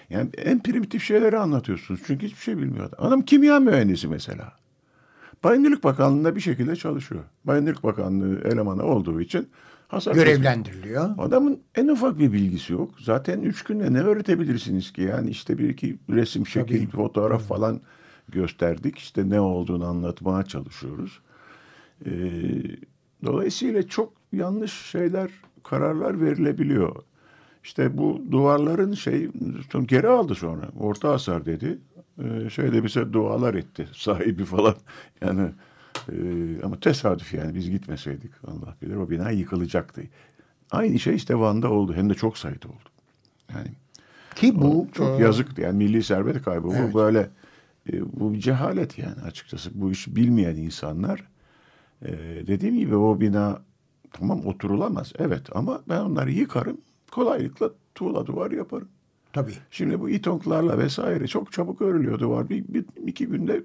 Yani en primitif şeyleri anlatıyorsunuz. Çünkü hiçbir şey bilmiyor adam. Adam kimya mühendisi mesela. Bayındırlık Bakanlığı'nda bir şekilde çalışıyor. Bayındırlık Bakanlığı elemanı olduğu için hasar görevlendiriliyor. Adamın en ufak bir bilgisi yok. Zaten üç günde ne öğretebilirsiniz ki? Yani işte bir iki resim, şekil, Tabii. fotoğraf falan gösterdik. İşte ne olduğunu anlatmaya çalışıyoruz. Ee, dolayısıyla çok yanlış şeyler, kararlar verilebiliyor. İşte bu duvarların şey geri aldı sonra. Orta hasar dedi. Ee, şöyle bize dualar etti sahibi falan. Yani e, ama tesadüf yani biz gitmeseydik Allah bilir o bina yıkılacaktı. Aynı şey işte Van'da oldu. Hem de çok sayıda oldu. Yani ki bu çok e, yazıktı. Yani milli servet kaybı. Evet. Bu böyle e, bu cehalet yani açıkçası. Bu işi bilmeyen insanlar e, dediğim gibi o bina tamam oturulamaz. Evet ama ben onları yıkarım. Kolaylıkla tuğla duvar yaparım. Tabii. Şimdi bu itonklarla vesaire çok çabuk örülüyor duvar. Bir, bir, iki günde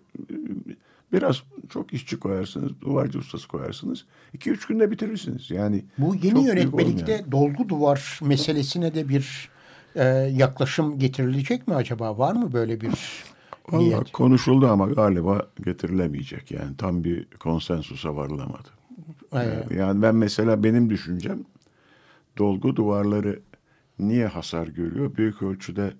biraz çok işçi koyarsınız, duvarcı ustası koyarsınız. İki üç günde bitirirsiniz. Yani bu yeni yönetmelikte dolgu duvar meselesine de bir e, yaklaşım getirilecek mi acaba? Var mı böyle bir Valla niyet? konuşuldu ama galiba getirilemeyecek. Yani tam bir konsensusa varılamadı. Evet. Yani ben mesela benim düşüncem dolgu duvarları niye hasar görüyor? Büyük ölçüde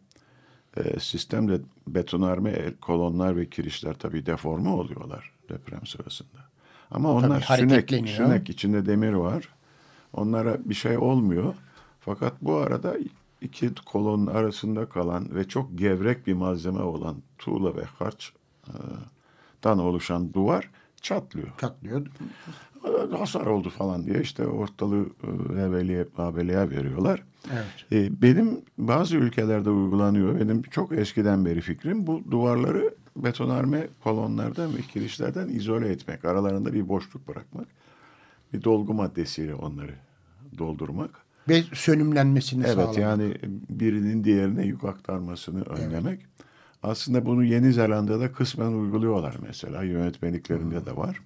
e, sistemde betonarme kolonlar ve kirişler tabii deforme oluyorlar deprem sırasında. Ama onlar sünek, sünek içinde demir var. Onlara bir şey olmuyor. Fakat bu arada iki kolonun arasında kalan ve çok gevrek bir malzeme olan tuğla ve harçtan oluşan duvar çatlıyor. Çatlıyor. Hasar oldu falan diye işte ortalığı evveliye babeliye veriyorlar. Evet. E, benim bazı ülkelerde uygulanıyor. Benim çok eskiden beri fikrim bu duvarları betonarme kolonlardan ve kirişlerden izole etmek. Aralarında bir boşluk bırakmak. Bir dolgu maddesiyle onları doldurmak. Ve sönümlenmesini evet, sağlamak. Evet yani birinin diğerine yük aktarmasını önlemek. Evet. Aslında bunu Yeni Zelanda'da kısmen uyguluyorlar mesela. Yönetmeliklerinde de var.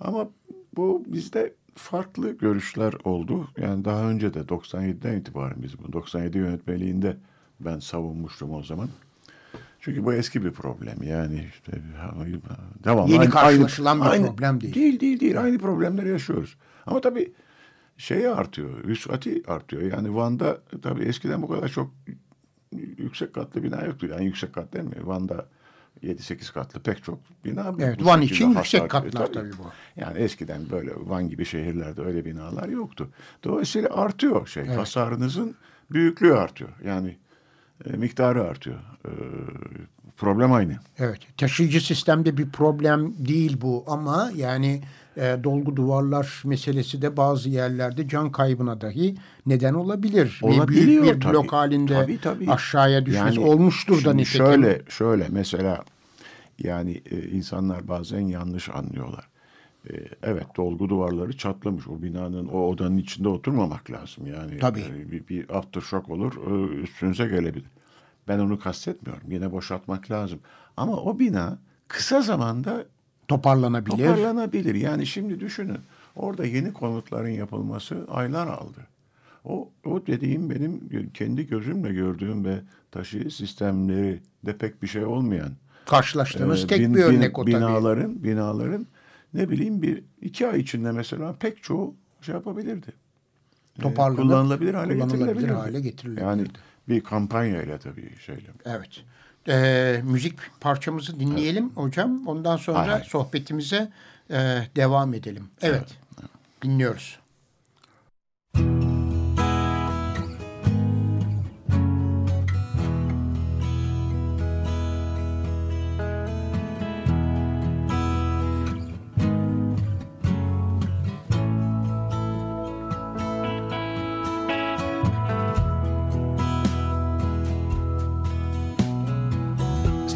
Ama bu bizde farklı görüşler oldu. Yani daha önce de 97'den itibaren biz bu 97 yönetmeliğinde ben savunmuştum o zaman. Çünkü bu eski bir problem. Yani işte devam. Yeni aynı, karşılaşılan aynı, bir aynı, problem değil. Değil değil değil. Aynı problemleri yaşıyoruz. Ama tabii şeyi artıyor. Rüsvati artıyor. Yani Van'da tabii eskiden bu kadar çok yüksek katlı bina yoktu. Yani yüksek kat değil mi? Van'da 7-8 katlı pek çok bina. Evet, Van için yüksek katlar tabii. tabii bu. Yani eskiden böyle Van gibi şehirlerde öyle binalar yoktu. Dolayısıyla artıyor şey. Evet. Hasarınızın büyüklüğü artıyor. Yani miktarı artıyor. E, problem aynı. Evet. Taşıyıcı sistemde bir problem değil bu ama yani e, dolgu duvarlar meselesi de bazı yerlerde can kaybına dahi neden olabilir. Olabiliyor, büyük bir tabii, blok halinde tabii, tabii. aşağıya düşmesi yani, olmuştur da nitekim. Şöyle, şöyle mesela yani e, insanlar bazen yanlış anlıyorlar. E, evet dolgu duvarları çatlamış. O binanın o odanın içinde oturmamak lazım. Yani Tabii. E, bir, bir aftershock olur e, üstünüze gelebilir. Ben onu kastetmiyorum. Yine boşaltmak lazım. Ama o bina kısa zamanda toparlanabilir. Toparlanabilir. Yani şimdi düşünün. Orada yeni konutların yapılması aylar aldı. O, o dediğim benim kendi gözümle gördüğüm ve taşıyıcı sistemleri de pek bir şey olmayan karşılaştığımız e, tek bin, bir örnek bin, o binaların, tabii. Binaların ne bileyim bir iki ay içinde mesela pek çoğu şey yapabilirdi. E, Toparlanıp kullanılabilir hale kullanılabilir hale getirilebilirdi. Yani bir kampanyayla tabii şeyle. Evet. Ee, müzik parçamızı dinleyelim evet. hocam. Ondan sonra Aynen. sohbetimize e, devam edelim. Evet. evet. Dinliyoruz.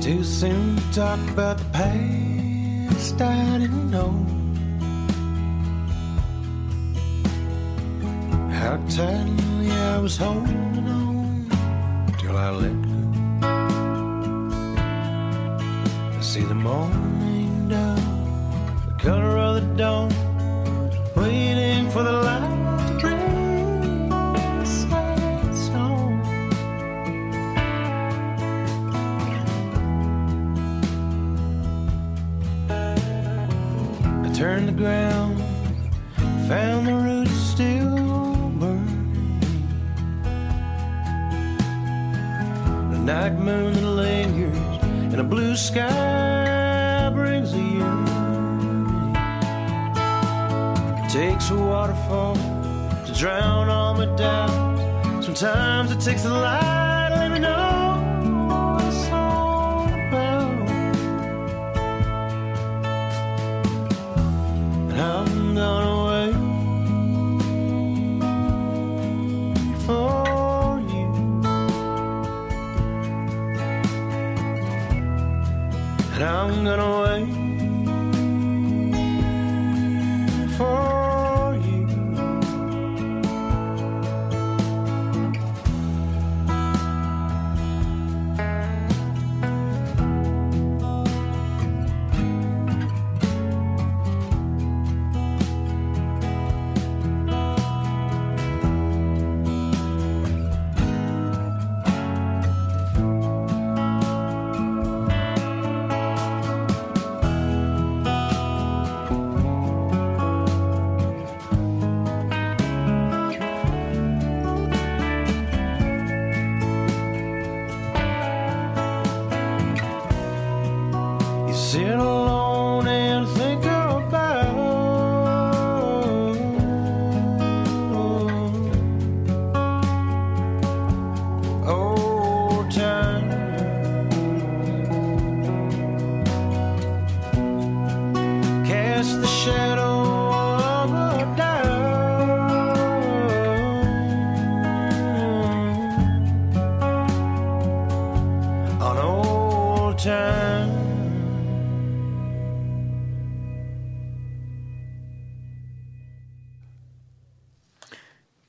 Too soon to talk about the past I didn't know. How tightly I was holding on till I let go. I see the morning dawn, the color of the dawn, waiting for the light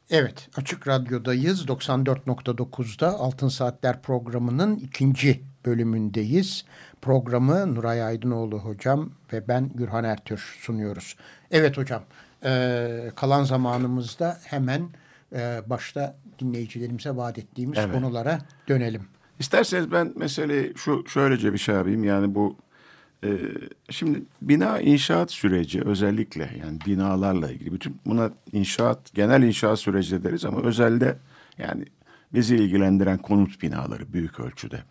Evet, Açık Radyo'dayız. 94.9'da Altın Saatler programının ikinci bölümündeyiz. Programı Nuray Aydınoğlu hocam ve ben Gürhan Ertür sunuyoruz. Evet hocam, e, kalan zamanımızda hemen e, başta dinleyicilerimize vaat ettiğimiz Evet. konulara dönelim. İsterseniz ben meseleyi şu şöylece bir şey yapayım. Yani bu e, şimdi bina inşaat süreci özellikle yani binalarla ilgili bütün buna inşaat genel inşaat süreci deriz ama özelde yani bizi ilgilendiren konut binaları büyük ölçüde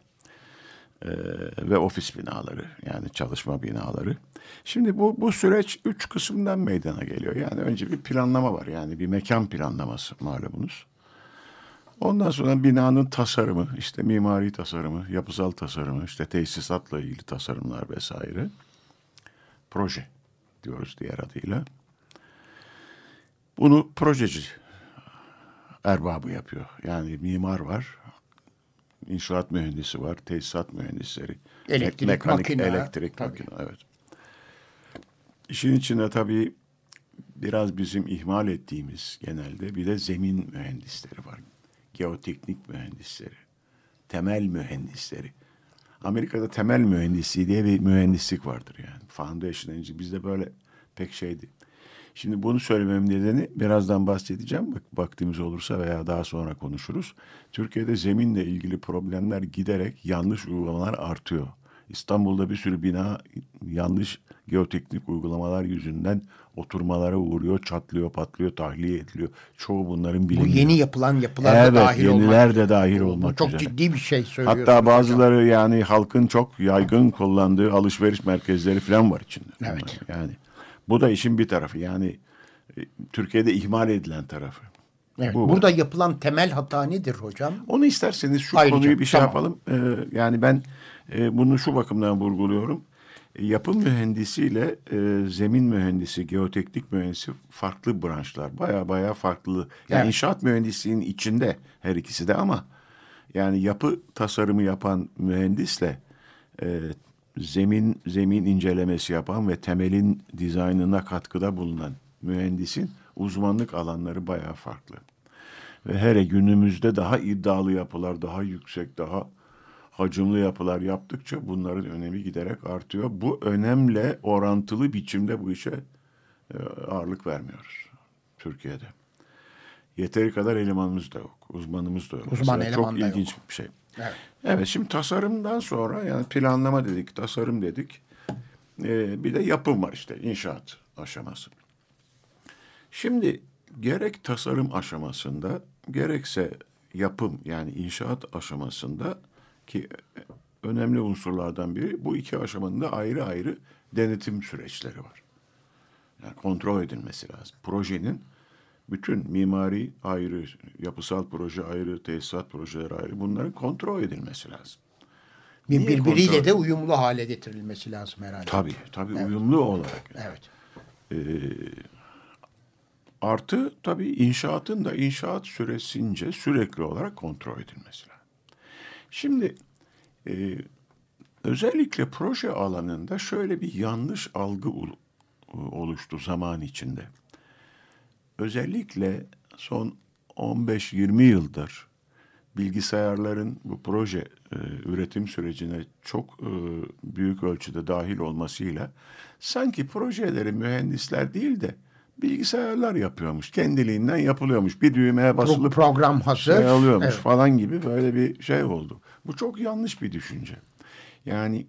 e, ve ofis binaları yani çalışma binaları. Şimdi bu bu süreç üç kısımdan meydana geliyor. Yani önce bir planlama var yani bir mekan planlaması malumunuz. Ondan sonra binanın tasarımı, işte mimari tasarımı, yapısal tasarımı, işte tesisatla ilgili tasarımlar vesaire. Proje diyoruz diğer adıyla. Bunu projeci erbabı yapıyor. Yani mimar var, inşaat mühendisi var, tesisat mühendisleri. Elektrik, mekanik, makine, Elektrik, tabii. makine, evet. İşin içine tabii biraz bizim ihmal ettiğimiz genelde bir de zemin mühendisleri var. Geoteknik mühendisleri, temel mühendisleri. Amerika'da temel mühendisliği diye bir mühendislik vardır yani. Foundation engineer. Bizde böyle pek şeydi. Şimdi bunu söylememin nedeni birazdan bahsedeceğim. Bak, vaktimiz olursa veya daha sonra konuşuruz. Türkiye'de zeminle ilgili problemler giderek yanlış uygulamalar artıyor. İstanbul'da bir sürü bina yanlış geoteknik uygulamalar yüzünden oturmalara uğruyor, çatlıyor, patlıyor, tahliye ediliyor. Çoğu bunların Bu bilinmiyor. yeni yapılan yapılar da Evet, dahil olmak yeniler de dahil Bu olmak çok üzere. ciddi bir şey söylüyorsunuz. Hatta hocam. bazıları yani halkın çok yaygın kullandığı alışveriş merkezleri falan var içinde. Evet. Yani bu da işin bir tarafı. Yani e, Türkiye'de ihmal edilen tarafı. Evet, bu var. burada yapılan temel hata nedir hocam? Onu isterseniz şu Ayrıca, konuyu bir şey tamam. yapalım. Ee, yani ben e, bunu şu bakımdan vurguluyorum. E, Yapı mühendisiyle e, zemin mühendisi, geoteknik mühendisi farklı branşlar. Baya baya farklı. Yani Evet. inşaat mühendisliğinin içinde her ikisi de ama yani yapı tasarımı yapan mühendisle e, zemin zemin incelemesi yapan ve temelin dizaynına katkıda bulunan mühendisin uzmanlık alanları bayağı farklı. Ve hele günümüzde daha iddialı yapılar, daha yüksek, daha hacimli yapılar yaptıkça bunların önemi giderek artıyor. Bu önemle orantılı biçimde bu işe e, ağırlık vermiyoruz Türkiye'de. Yeteri kadar elemanımız da yok, uzmanımız da yok. Uzman Mesela eleman çok da ilginç yok. bir şey. Evet. Evet şimdi tasarımdan sonra yani planlama dedik, tasarım dedik. Ee, bir de yapım var işte inşaat aşaması. Şimdi gerek tasarım aşamasında gerekse yapım yani inşaat aşamasında ki önemli unsurlardan biri bu iki aşamanın da ayrı ayrı denetim süreçleri var. Yani kontrol edilmesi lazım. Projenin bütün mimari ayrı, yapısal proje ayrı, tesisat projeleri ayrı bunların kontrol edilmesi lazım. Bir, Niye birbiriyle kontrol- de uyumlu hale getirilmesi lazım herhalde. Tabii, tabii uyumlu olarak. Evet. Artı tabii inşaatın da inşaat süresince sürekli olarak kontrol edilmesi lazım. Şimdi e, özellikle proje alanında şöyle bir yanlış algı ol- oluştu zaman içinde. Özellikle son 15-20 yıldır bilgisayarların bu proje e, üretim sürecine çok e, büyük ölçüde dahil olmasıyla sanki projeleri mühendisler değil de bilgisayarlar yapıyormuş. Kendiliğinden yapılıyormuş. Bir düğmeye Pro- basılıp program hazır. şey alıyormuş Evet. falan gibi böyle bir şey oldu. Bu çok yanlış bir düşünce. Yani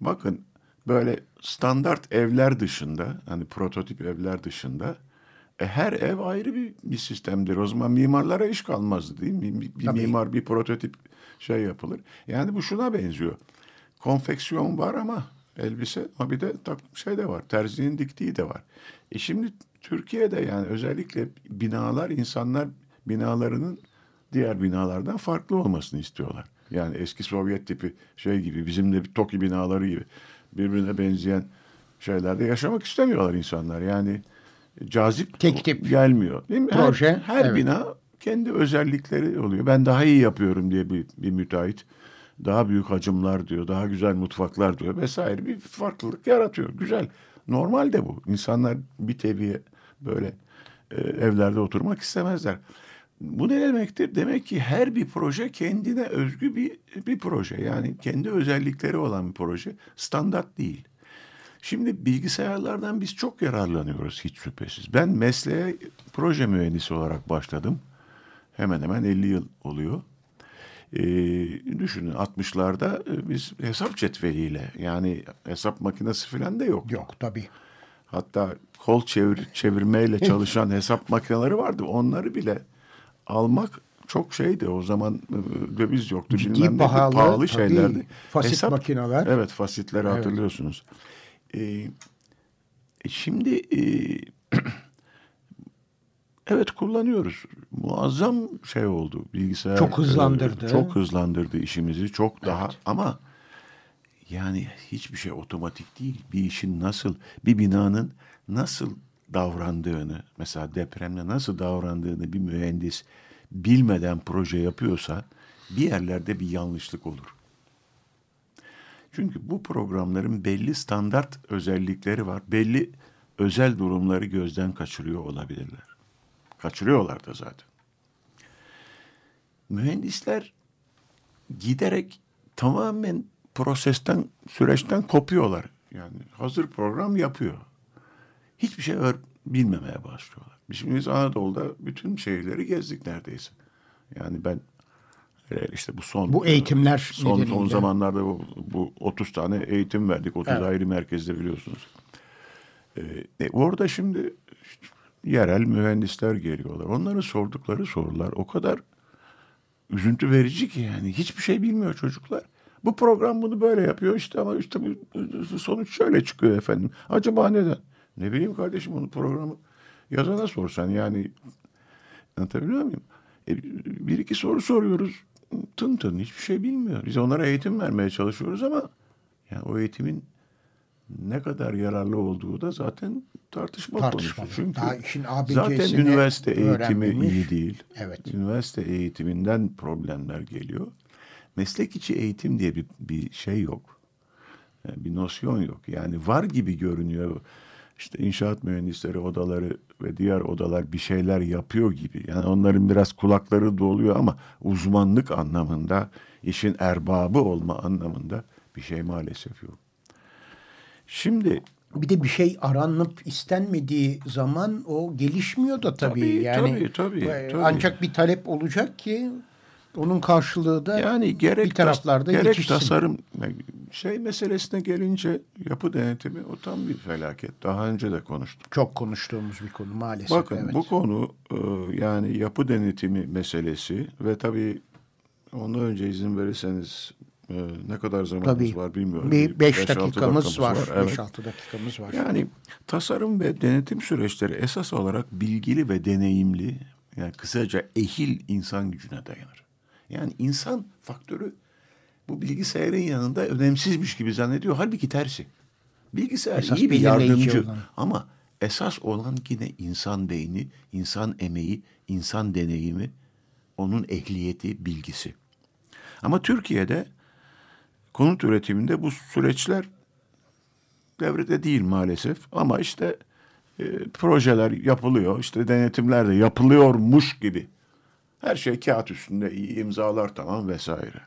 bakın böyle standart evler dışında hani prototip evler dışında e, her ev ayrı bir, bir sistemdir. O zaman mimarlara iş kalmazdı değil mi? Bir, bir Tabii. mimar bir prototip şey yapılır. Yani bu şuna benziyor. Konfeksiyon var ama elbise ama bir de şey de var. Terzinin diktiği de var. E şimdi Türkiye'de yani özellikle binalar insanlar binalarının diğer binalardan farklı olmasını istiyorlar. Yani eski Sovyet tipi şey gibi bizim de TOKİ binaları gibi birbirine benzeyen şeylerde yaşamak istemiyorlar insanlar. Yani cazip Tek tip gelmiyor. Değil mi? Her- proje, Her, evet. bina kendi özellikleri oluyor. Ben daha iyi yapıyorum diye bir, bir müteahhit daha büyük hacimler diyor, daha güzel mutfaklar diyor vesaire bir farklılık yaratıyor. Güzel. Normal de bu. İnsanlar bir teviye böyle e, evlerde oturmak istemezler. Bu ne demektir? Demek ki her bir proje kendine özgü bir bir proje. Yani kendi özellikleri olan bir proje. Standart değil. Şimdi bilgisayarlardan biz çok yararlanıyoruz hiç şüphesiz. Ben mesleğe proje mühendisi olarak başladım. Hemen hemen 50 yıl oluyor. Ee, düşünün 60'larda e, biz hesap cetveliyle yani hesap makinesi falan da yok. Yok tabii. Hatta kol çevir, çevirmeyle çalışan hesap makineleri vardı. Onları bile almak çok şeydi. O zaman e, döviz yoktu. Ciddi bilmem pahalı, pahalı tabii. şeylerdi. Fasit makineler. Evet fasitleri Evet. hatırlıyorsunuz. Ee, e, şimdi e, evet kullanıyoruz. Muazzam şey oldu. Bilgisayar Çok hızlandırdı. e, çok hızlandırdı işimizi. Çok daha ama yani hiçbir şey otomatik değil. Bir işin nasıl, bir binanın nasıl davrandığını, mesela depremde nasıl davrandığını bir mühendis bilmeden proje yapıyorsa bir yerlerde bir yanlışlık olur. Çünkü bu programların belli standart özellikleri var. Belli özel durumları gözden kaçırıyor olabilirler. Kaçırıyorlar da zaten. Mühendisler giderek tamamen prosesten, süreçten kopuyorlar. Yani hazır program yapıyor. Hiçbir şey bilmemeye başlıyorlar. Şimdi biz Anadolu'da bütün şehirleri gezdik neredeyse. Yani ben e, işte bu son Bu eğitimler son, son nedeniyle. zamanlarda bu, bu 30 tane eğitim verdik. 30 Evet. ayrı merkezde biliyorsunuz. Ee, e, orada şimdi yerel mühendisler geliyorlar. Onların sordukları sorular o kadar üzüntü verici ki yani hiçbir şey bilmiyor çocuklar. Bu program bunu böyle yapıyor işte ama işte sonuç şöyle çıkıyor efendim. Acaba neden? Ne bileyim kardeşim onu programı yazana sorsan yani anlatabiliyor muyum? E, bir iki soru soruyoruz. Tın tın hiçbir şey bilmiyor. Biz onlara eğitim vermeye çalışıyoruz ama yani o eğitimin ne kadar yararlı olduğu da zaten tartışma Tartışmalı. konusu. Çünkü Daha işin zaten üniversite eğitimi iyi değil. Evet. Üniversite eğitiminden problemler geliyor. Meslek içi eğitim diye bir, bir şey yok. Yani bir nosyon yok. Yani var gibi görünüyor. İşte inşaat mühendisleri odaları ve diğer odalar bir şeyler yapıyor gibi. Yani onların biraz kulakları doluyor ama uzmanlık anlamında, işin erbabı olma anlamında bir şey maalesef yok. Şimdi Bir de bir şey aranıp istenmediği zaman o gelişmiyor da tabii. Tabii, yani tabii, tabii, e, tabii. Ancak bir talep olacak ki onun karşılığı da Yani gerek bir taraflarda gerek yetişsin. tasarım şey meselesine gelince yapı denetimi o tam bir felaket. Daha önce de konuştuk. Çok konuştuğumuz bir konu maalesef. Bakın evet. bu konu e, yani yapı denetimi meselesi ve tabii ondan önce izin verirseniz e, ne kadar zamanımız Tabii. var bilmiyorum. Bir beş 5-6 dakikamız var. Evet. 5-6 dakikamız var. Yani tasarım ve denetim süreçleri esas olarak bilgili ve deneyimli yani kısaca ehil insan gücüne dayanır. Yani insan faktörü bu bilgisayarın yanında önemsizmiş gibi zannediyor. Halbuki tersi. Bilgisayar Esas iyi bir yardımcı ama esas olan yine insan beyni, insan emeği, insan deneyimi, onun ehliyeti, bilgisi. Ama Türkiye'de konut üretiminde bu süreçler devrede değil maalesef. Ama işte e, projeler yapılıyor, işte denetimler de yapılıyormuş gibi. Her şey kağıt üstünde iyi imzalar tamam vesaire.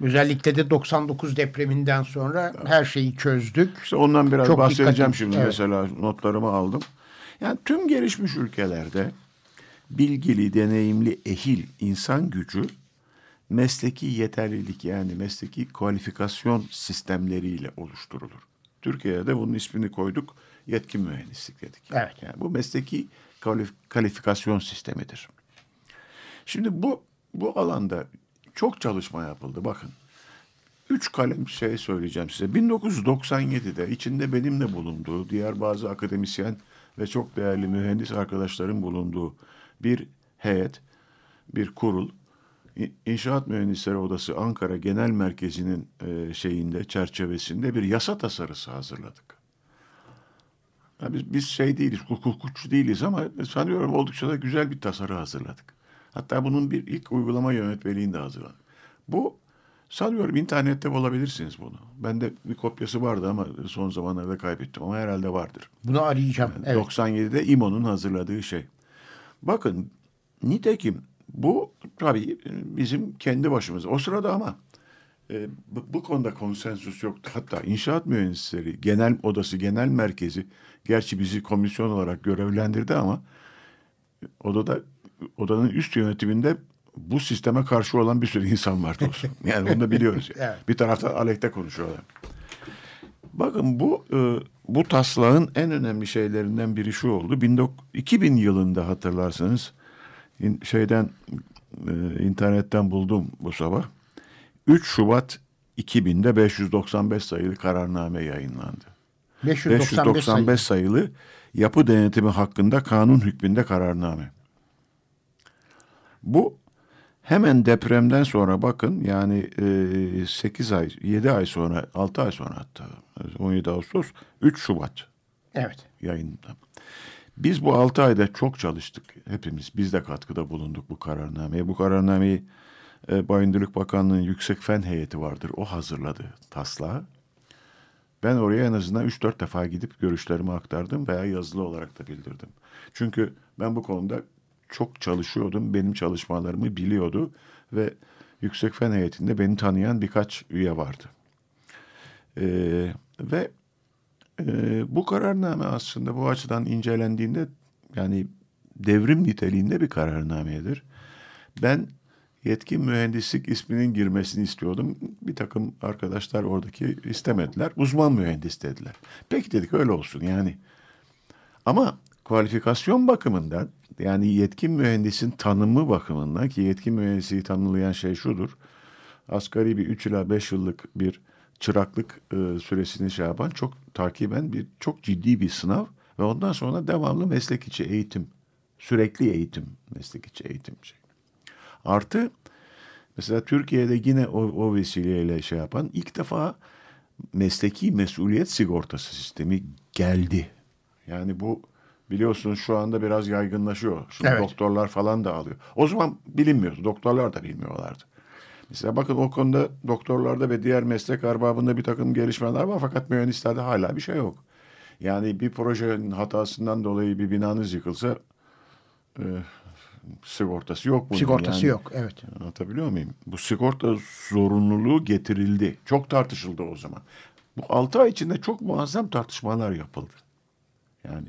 Özellikle de 99 depreminden sonra her şeyi çözdük. İşte ondan biraz Çok bahsedeceğim dikkatim- şimdi evet. mesela notlarımı aldım. Yani tüm gelişmiş ülkelerde bilgili, deneyimli, ehil insan gücü mesleki yeterlilik yani mesleki kualifikasyon sistemleriyle oluşturulur. Türkiye'de bunun ismini koyduk. Yetkin mühendislik dedik. Evet. Yani bu mesleki kalif- kalifikasyon sistemidir. Şimdi bu bu alanda çok çalışma yapıldı. Bakın. Üç kalem şey söyleyeceğim size. 1997'de içinde benimle bulunduğu, diğer bazı akademisyen ve çok değerli mühendis arkadaşların bulunduğu bir heyet, bir kurul, İnşaat Mühendisleri Odası Ankara Genel Merkezi'nin e, şeyinde, çerçevesinde bir yasa tasarısı hazırladık. Ya biz, biz şey değiliz, hukukçu değiliz ama sanıyorum oldukça da güzel bir tasarı hazırladık. Hatta bunun bir ilk uygulama yönetmeliğini de hazırladık. Bu sanıyorum internette bulabilirsiniz bunu. Bende bir kopyası vardı ama son zamanlarda kaybettim ama herhalde vardır. Bunu arayacağım. Evet. 97'de İMO'nun hazırladığı şey. Bakın nitekim bu tabii bizim kendi başımıza. O sırada ama e, bu, bu konuda konsensus yoktu. Hatta inşaat mühendisleri genel odası, genel merkezi gerçi bizi komisyon olarak görevlendirdi ama odada odanın üst yönetiminde bu sisteme karşı olan bir sürü insan var dostum. Yani onu da biliyoruz. yani. Evet. Bir taraftan aleyhte konuşuyorlar. Bakın bu e, bu taslağın en önemli şeylerinden biri şu oldu. 19 2000 yılında hatırlarsanız in- şeyden e, internetten buldum bu sabah. 3 Şubat 2000'de 595 sayılı kararname yayınlandı. 595, 595 sayı. sayılı yapı denetimi hakkında kanun hükmünde kararname. Bu hemen depremden sonra bakın yani e, 8 ay 7 ay sonra 6 ay sonra hatta 17 Ağustos 3 Şubat Evet. yayında. Biz bu 6 ayda çok çalıştık hepimiz. Biz de katkıda bulunduk bu kararnameye. Bu kararnameyi e, Bayındırlık Bakanlığı'nın Yüksek Fen Heyeti vardır. O hazırladı taslağı. Ben oraya en azından 3-4 defa gidip görüşlerimi aktardım veya yazılı olarak da bildirdim. Çünkü ben bu konuda çok çalışıyordum. Benim çalışmalarımı biliyordu ve Yüksek Fen Heyeti'nde beni tanıyan birkaç üye vardı. Ee, ve bu kararname aslında bu açıdan incelendiğinde yani devrim niteliğinde bir kararnamedir. Ben yetkin mühendislik isminin girmesini istiyordum. Bir takım arkadaşlar oradaki istemediler. Uzman mühendis dediler. Peki dedik öyle olsun yani. Ama kualifikasyon bakımından yani yetkin mühendisin tanımı bakımından ki yetkin mühendisliği tanımlayan şey şudur. Asgari bir 3 ila 5 yıllık bir çıraklık e, süresini şey yapan çok takiben bir çok ciddi bir sınav ve ondan sonra devamlı meslek içi eğitim, sürekli eğitim, meslek içi eğitim şey. Artı mesela Türkiye'de yine o, o vesileyle şey yapan ilk defa mesleki mesuliyet sigortası sistemi geldi. Yani bu biliyorsunuz şu anda biraz yaygınlaşıyor. Şimdi Evet. doktorlar falan da alıyor. O zaman bilinmiyordu. Doktorlar da bilmiyorlardı. Mesela bakın o konuda doktorlarda ve diğer meslek arbabında bir takım gelişmeler var fakat mühendislerde hala bir şey yok. Yani bir projenin hatasından dolayı bir binanız yıkılsa e, sigortası yok bunun. Sigortası Yani- yok evet. Anlatabiliyor muyum? Bu sigorta zorunluluğu getirildi. Çok tartışıldı o zaman. Bu altı ay içinde çok muazzam tartışmalar yapıldı. Yani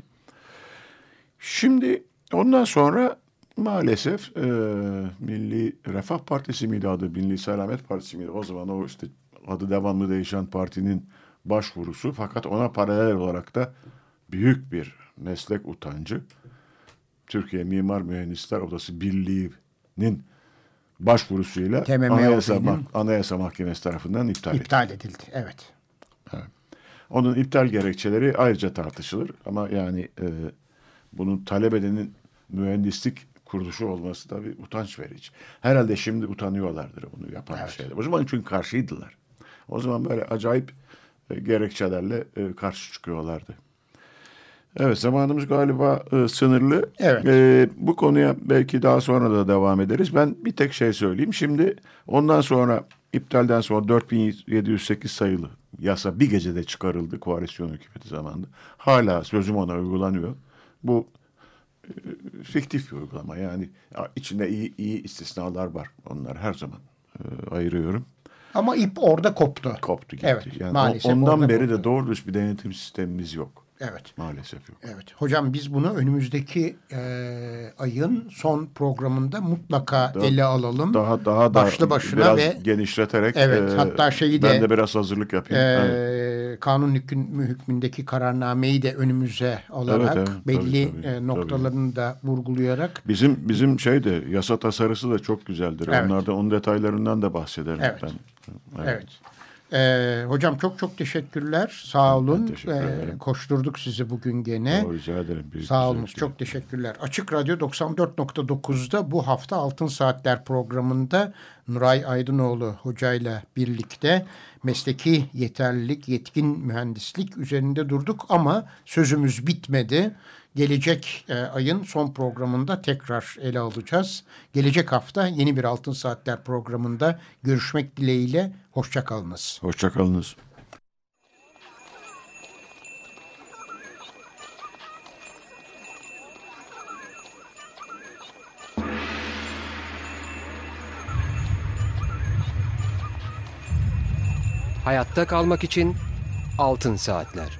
şimdi ondan sonra maalesef e, Milli Refah Partisi miydi adı? Milli Selamet Partisi miydi? O zaman o işte adı devamlı değişen partinin başvurusu. Fakat ona paralel olarak da büyük bir meslek utancı. Türkiye Mimar Mühendisler Odası Birliği'nin başvurusuyla TMMOB'nin Anayasa, Mah- Anayasa Mahkemesi tarafından iptal edildi. İptal edildi evet. Onun iptal gerekçeleri ayrıca tartışılır ama yani e, bunun talep edenin mühendislik kuruluşu olması da bir utanç verici. Herhalde şimdi utanıyorlardır bunu yapan Evet. şeyler. O zaman çünkü karşıydılar. O zaman böyle acayip e, gerekçelerle e, karşı çıkıyorlardı. Evet zamanımız galiba e, sınırlı. Evet. E, bu konuya belki daha sonra da devam ederiz. Ben bir tek şey söyleyeyim. Şimdi ondan sonra iptalden sonra 4708 sayılı yasa bir gecede çıkarıldı koalisyon hükümeti zamanında. Hala sözüm ona uygulanıyor. Bu fiktif bir uygulama. Yani ya, içinde iyi iyi istisnalar var. Onlar her zaman e, ayırıyorum. Ama ip orada koptu. Koptu gitti. Evet yani maalesef. ondan beri koptu. de doğru bir denetim sistemimiz yok. Evet. Maalesef yok. Evet. Hocam biz bunu önümüzdeki e, ayın son programında mutlaka ele alalım. Daha daha da Başlı başına biraz ve genişleterek Evet, e, hatta şeyi ben de- de biraz hazırlık e, yapayım. Evet. kanun hükmü, hükmündeki kararnameyi de önümüze alarak Evet, evet, belli tabii, tabii, e, noktalarını da vurgulayarak Bizim bizim şey de yasa tasarısı da çok güzeldir. Evet. Onlardan onun detaylarından da bahsederim Evet. ben. Evet. Ee, hocam çok çok teşekkürler. Sağ olun. teşekkür Ee, koşturduk sizi bugün gene. Doğru, rica ederim. Büyük Sağ olun. Çok teşekkürler. Açık Radyo 94.9'da bu hafta Altın Saatler programında Nuray Aydınoğlu hocayla birlikte mesleki yeterlilik, yetkin mühendislik üzerinde durduk ama sözümüz bitmedi. Gelecek e, ayın son programında tekrar ele alacağız. Gelecek hafta yeni bir Altın Saatler programında görüşmek dileğiyle. Hoşçakalınız. Hoşçakalınız. Hayatta kalmak için Altın Saatler.